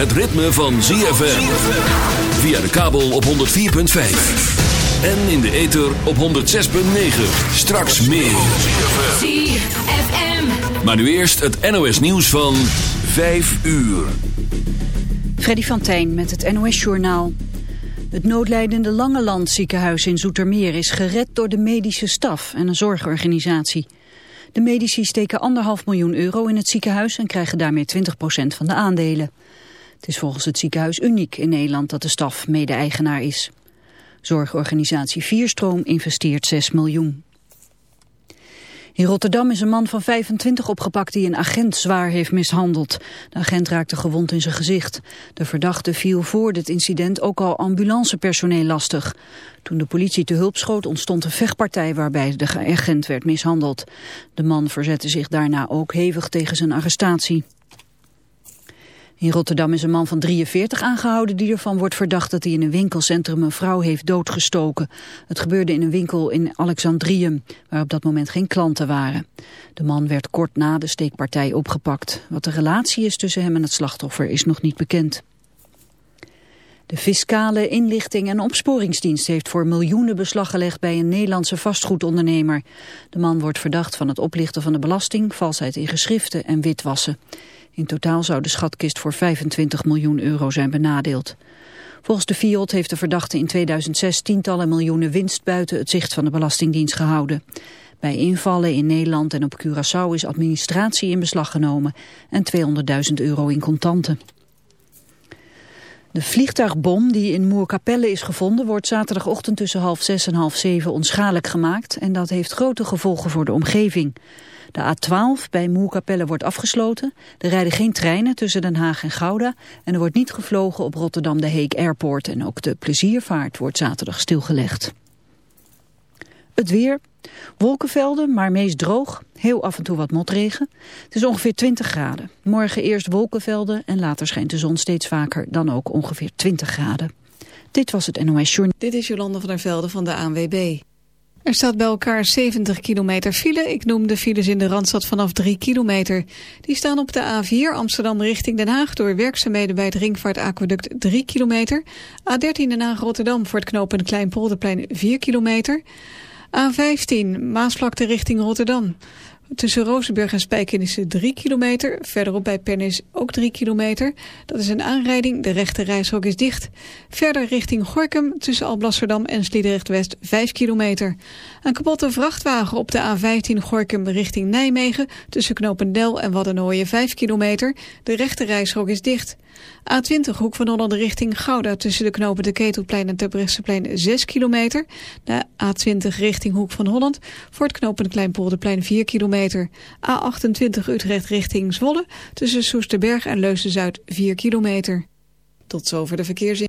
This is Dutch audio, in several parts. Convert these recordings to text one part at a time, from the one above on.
Het ritme van ZFM. Via de kabel op 104.5. En in de ether op 106.9. Straks meer. ZFM. Maar nu eerst het NOS nieuws van 5 uur. Freddy van Tijn met het NOS Journaal. Het noodlijdende Langeland ziekenhuis in Zoetermeer is gered door de medische staf en een zorgorganisatie. De medici steken anderhalf miljoen euro in het ziekenhuis en krijgen daarmee 20% van de aandelen. Het is volgens het ziekenhuis uniek in Nederland dat de staf mede-eigenaar is. Zorgorganisatie Vierstroom investeert 6 miljoen. In Rotterdam is een man van 25 opgepakt die een agent zwaar heeft mishandeld. De agent raakte gewond in zijn gezicht. De verdachte viel voor dit incident ook al ambulancepersoneel lastig. Toen de politie te hulp schoot ontstond een vechtpartij waarbij de agent werd mishandeld. De man verzette zich daarna ook hevig tegen zijn arrestatie. In Rotterdam is een man van 43 aangehouden die ervan wordt verdacht dat hij in een winkelcentrum een vrouw heeft doodgestoken. Het gebeurde in een winkel in Alexandrium, waar op dat moment geen klanten waren. De man werd kort na de steekpartij opgepakt. Wat de relatie is tussen hem en het slachtoffer is nog niet bekend. De fiscale inlichting en opsporingsdienst heeft voor miljoenen beslag gelegd bij een Nederlandse vastgoedondernemer. De man wordt verdacht van het oplichten van de belasting, valsheid in geschriften en witwassen. In totaal zou de schatkist voor 25 miljoen euro zijn benadeeld. Volgens de FIOD heeft de verdachte in 2006 tientallen miljoenen winst buiten het zicht van de Belastingdienst gehouden. Bij invallen in Nederland en op Curaçao is administratie in beslag genomen en 200.000 euro in contanten. De vliegtuigbom die in Moerkapelle is gevonden wordt zaterdagochtend tussen half zes en half zeven onschadelijk gemaakt en dat heeft grote gevolgen voor de omgeving. De A12 bij Moerkapelle wordt afgesloten. Er rijden geen treinen tussen Den Haag en Gouda. En er wordt niet gevlogen op Rotterdam de Heek Airport. En ook de pleziervaart wordt zaterdag stilgelegd. Het weer. Wolkenvelden, maar meest droog. Heel af en toe wat motregen. Het is ongeveer 20 graden. Morgen eerst wolkenvelden en later schijnt de zon steeds vaker. Dan ook ongeveer 20 graden. Dit was het NOS Journal. Dit is Jolande van der Velde van de ANWB. Er staat bij elkaar 70 kilometer file. Ik noem de files in de Randstad vanaf 3 kilometer. Die staan op de A4 Amsterdam richting Den Haag... door werkzaamheden bij het Ringvaartaqueduct 3 kilometer. A13 Den Haag-Rotterdam voor het knooppunt Kleinpolderplein 4 kilometer. A15 Maasvlakte richting Rotterdam. Tussen Rozenburg en Spijkenissen 3 kilometer. Verderop bij Pernis ook 3 kilometer. Dat is een aanrijding. De rechte reishok is dicht. Verder richting Gorkum tussen Alblasserdam en Sliedrecht-West 5 kilometer. Een kapotte vrachtwagen op de A15 Gorkum richting Nijmegen. Tussen Knopendel en Waddenooien 5 kilometer. De rechte reishok is dicht. A20 Hoek van Holland richting Gouda tussen de knopen de Ketelplein en Terbrechtseplein 6 kilometer. De A20 richting Hoek van Holland voor het knooppunt Kleinpolderplein 4 kilometer. A28 Utrecht richting Zwolle tussen Soesterberg en Leusden-Zuid 4 kilometer. Tot zover de verkeersin.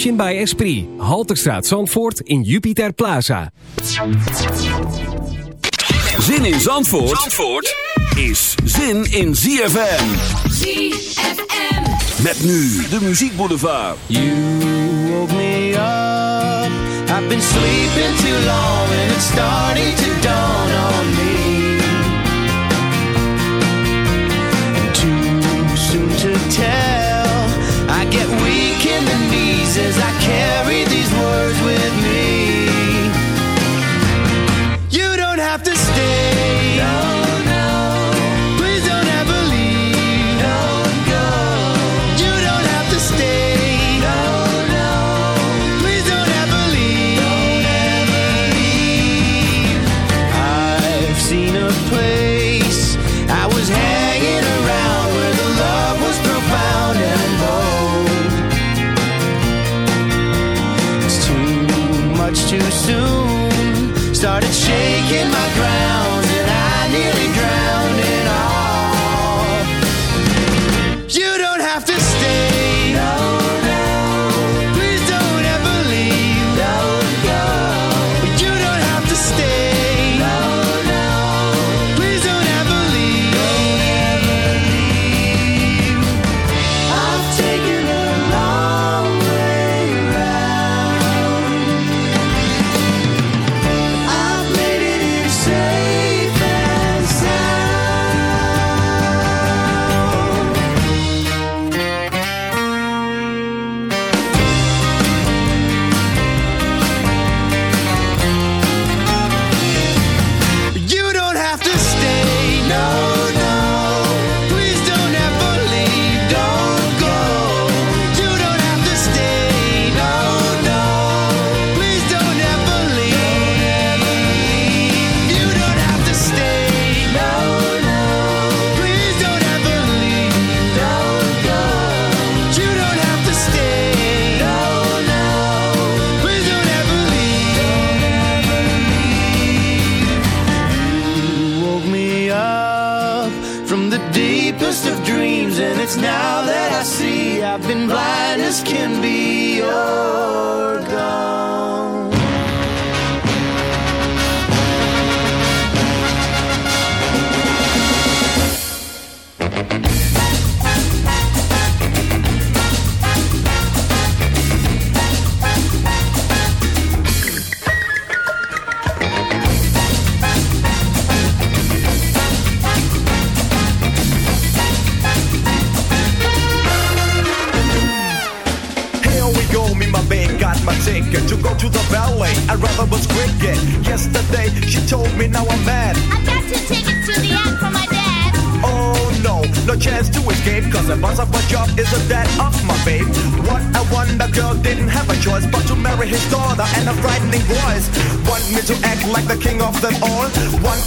Emotion by Esprit. Halterstraat Zandvoort in Jupiter Plaza. Zin in Zandvoort, Zandvoort is zin in ZFM. ZFM. Met nu de muziekboulevard. You woke me up. I've been sleeping too long and it's starting to dawn on me. And too soon to tell. as I can shaking my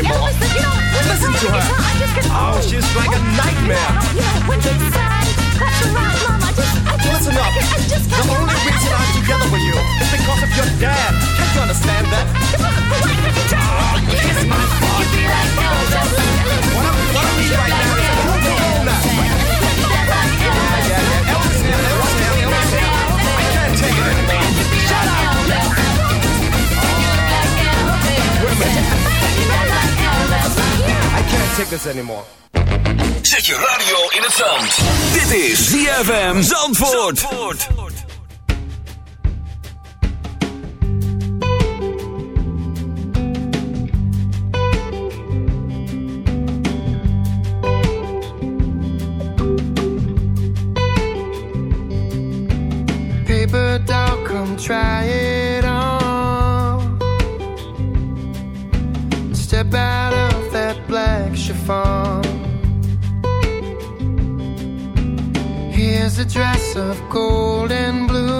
Anymore. Elvis, you know, Listen to her. guitar, Oh, she's like a nightmare. You know, Listen up. The only reason I'm together with you is because of your dad. Can't you understand that? Ah, Kiss my. What right now I can't take this anymore. Zet je radio in het zand. Dit is ZFM Zandvoort. Paper doll, come try it a dress of gold and blue.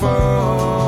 phone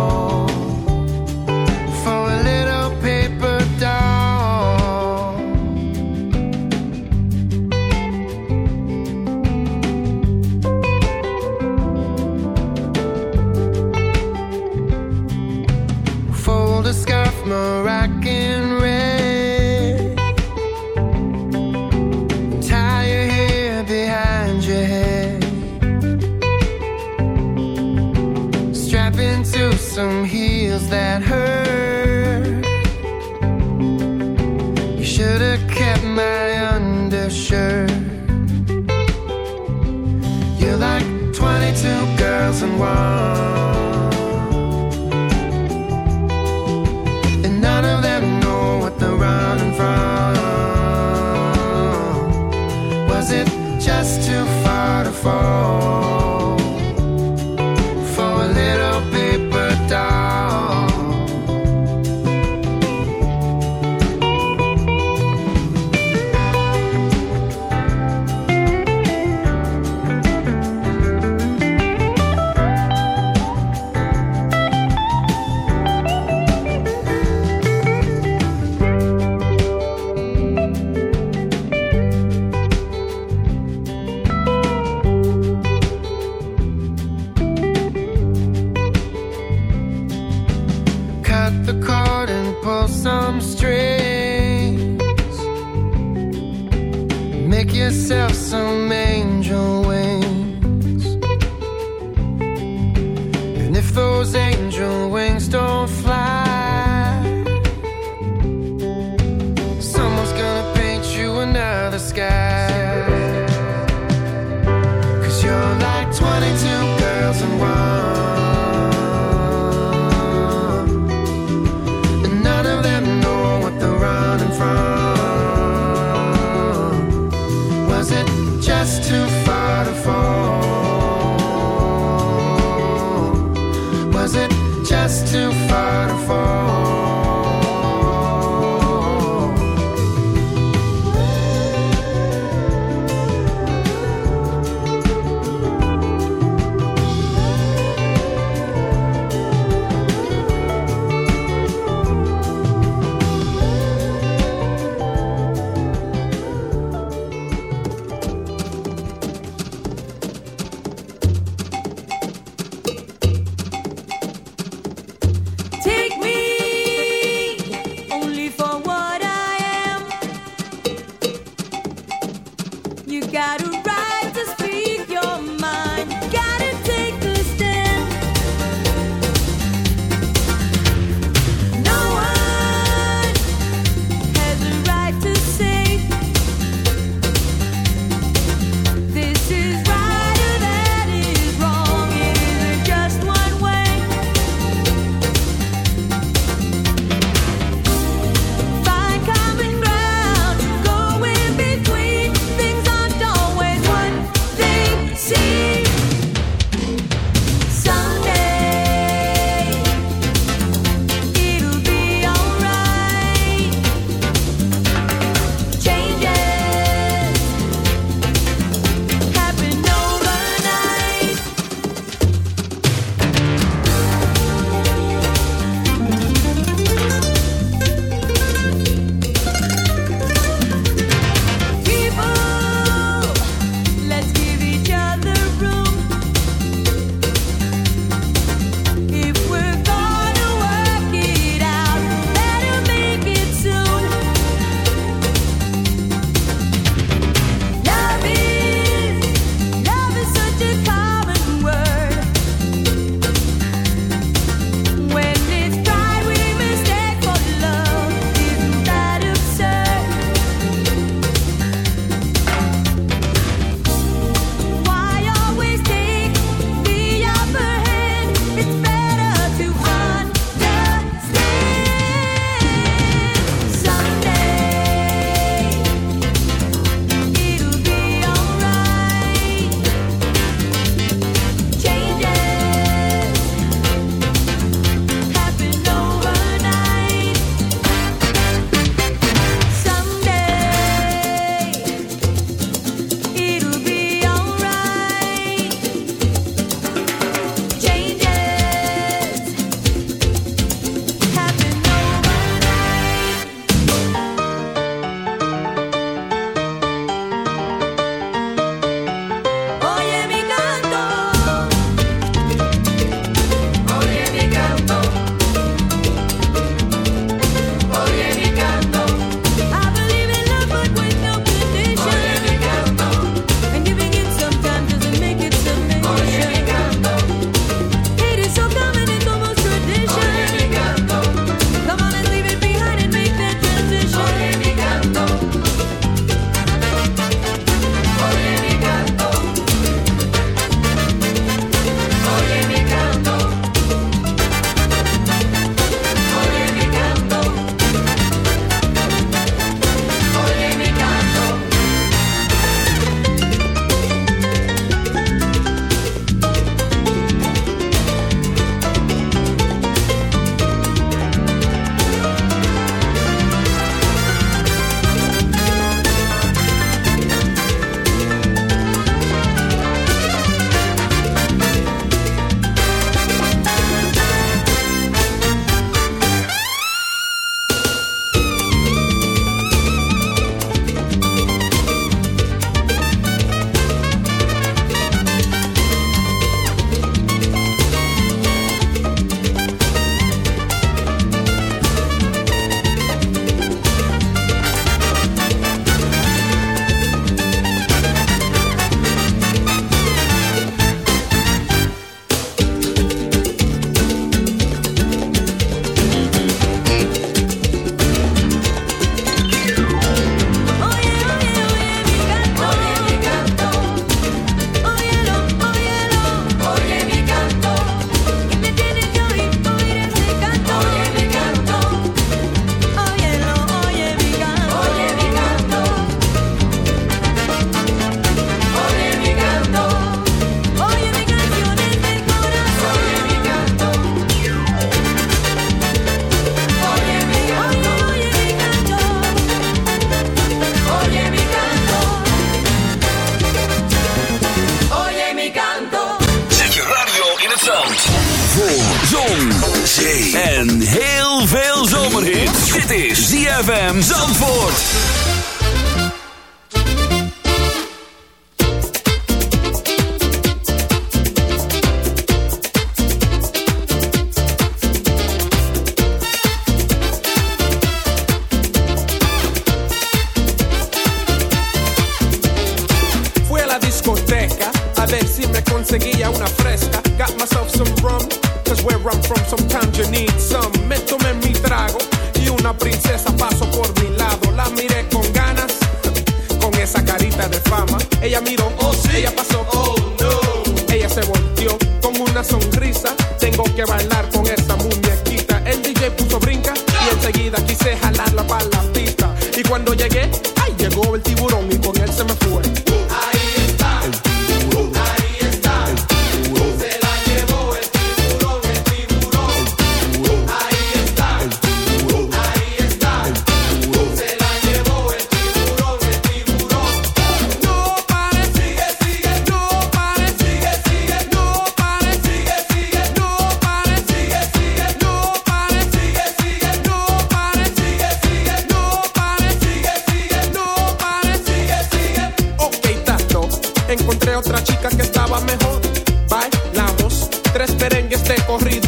corrido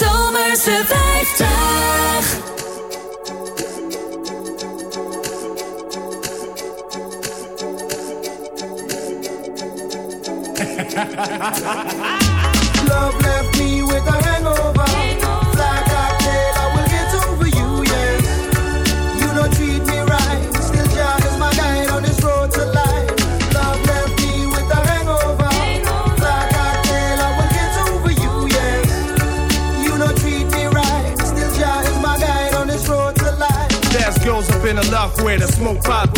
zomerse vijftig. job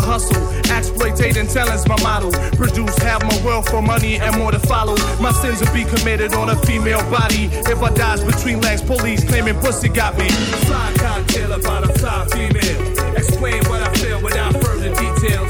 hustle, exploitating talent's my model. Produce half my wealth for money and more to follow. My sins will be committed on a female body. If I dies between legs, police claiming pussy got me. Fly cocktail about a fly female. Explain what I feel without further details.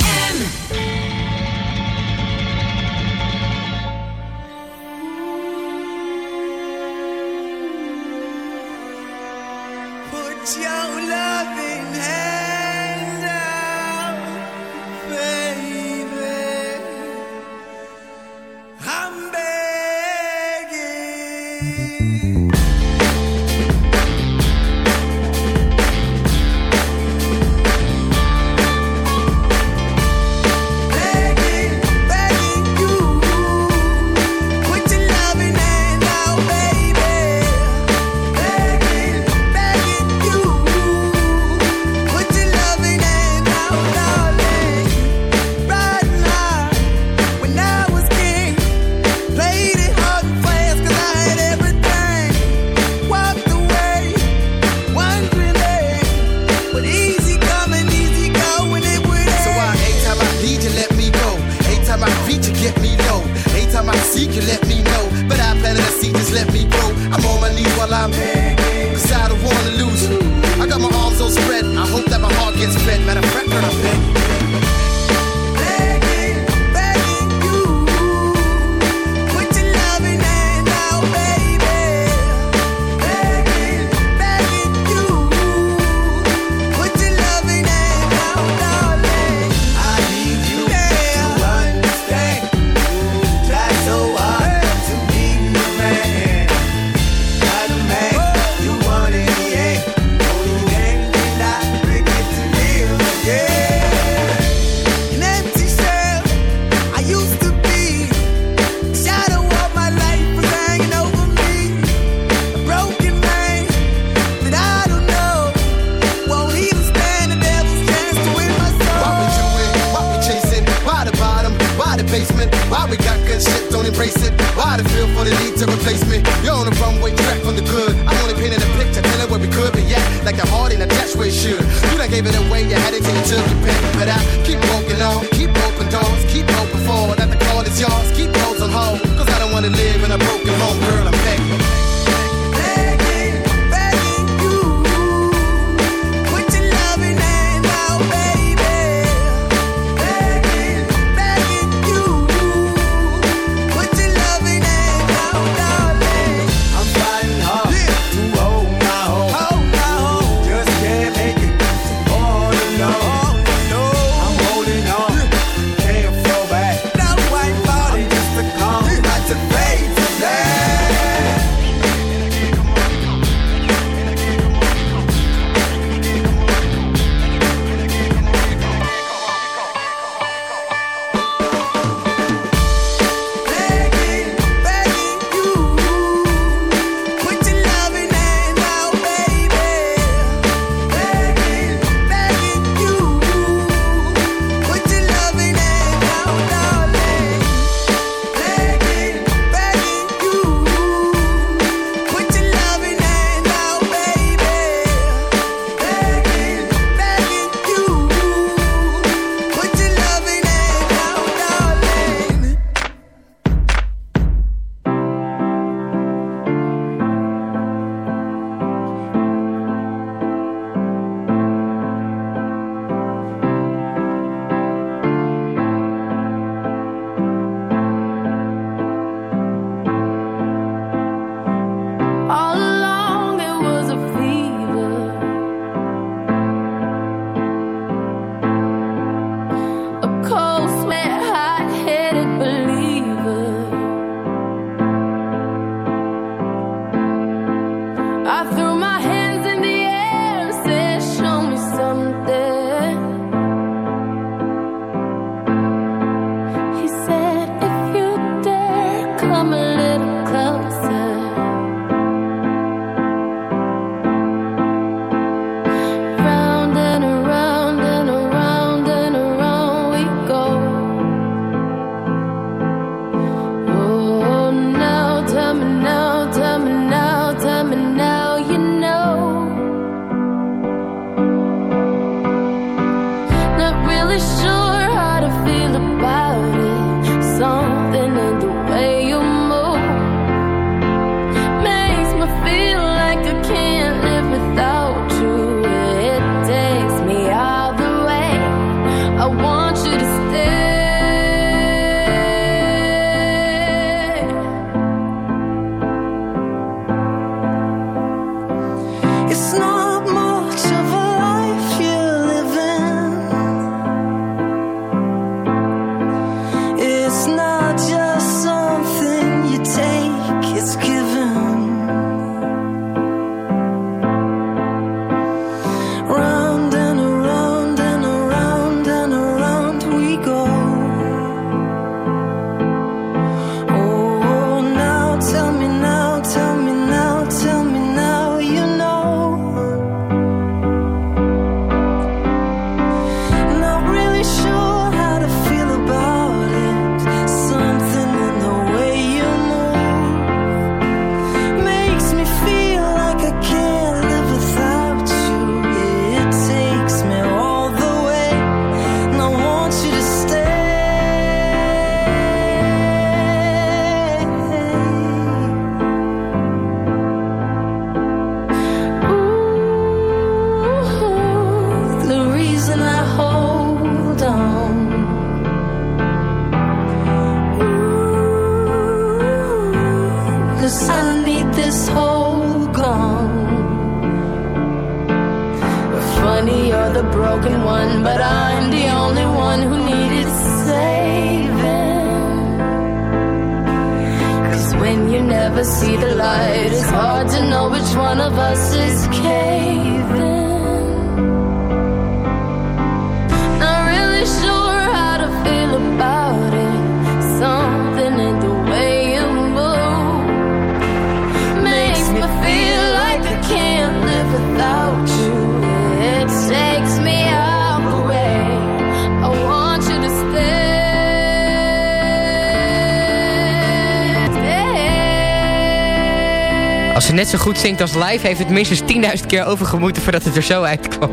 Als live, heeft het minstens 10.000 keer overgemoeten voordat het er zo uitkwam.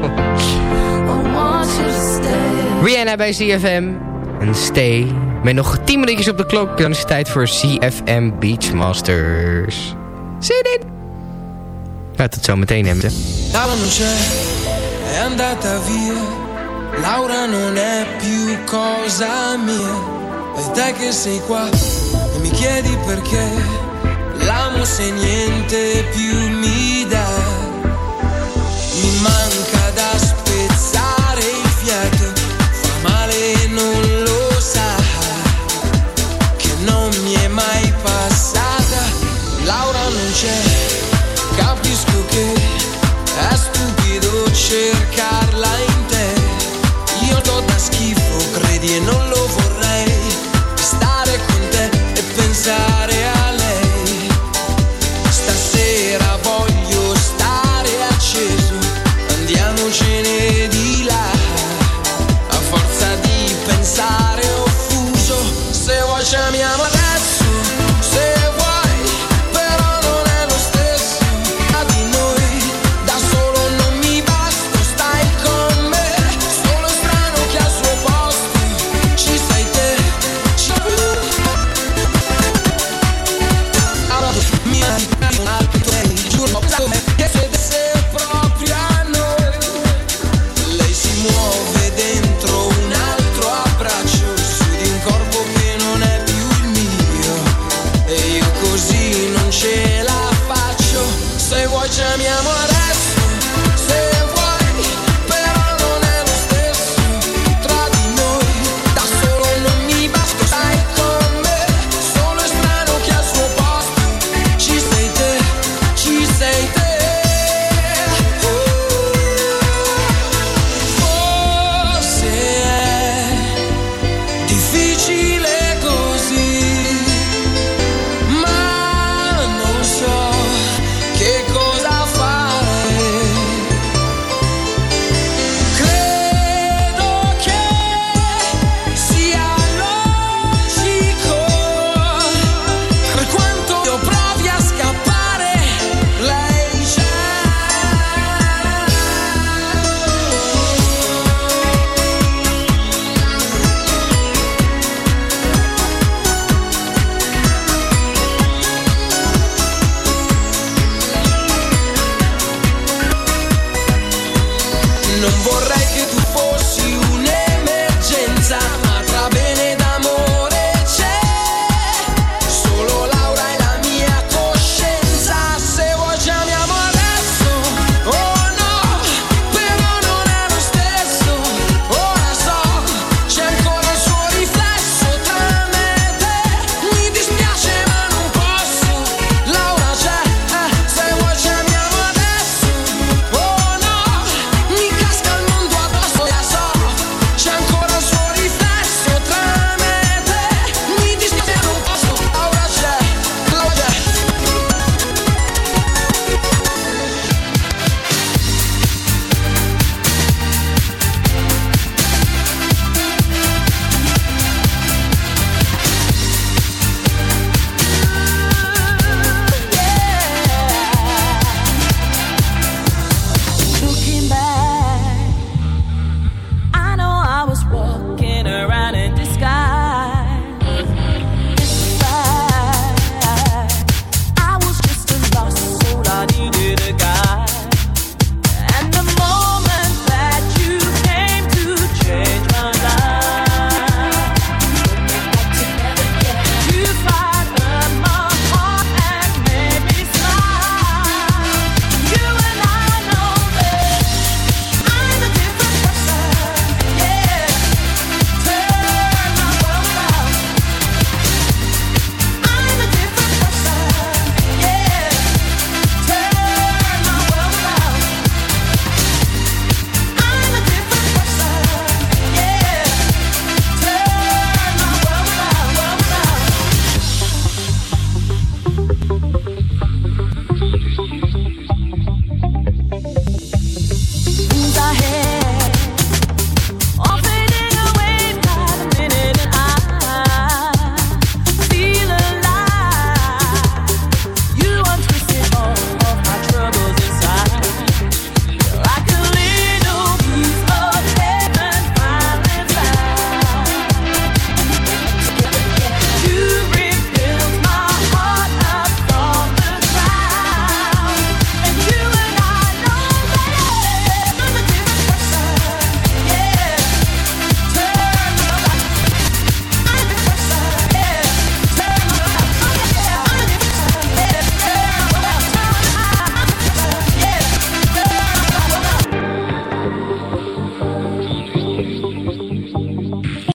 Rihanna bij CFM. En stay. Met nog 10 minuutjes op de klok, dan is het tijd voor CFM Beachmasters. Zin in! Laat het zo meteen hebben. Laura non è andata via. Laura non è più cosa mia. Che sei qua e mi chiedi perché. L'amo se niente più mi dà. Mi manca da spezzare il fiato. Fa male e non lo sa. Che non mi è mai passata. Laura non c'è capisco che è stupido cercare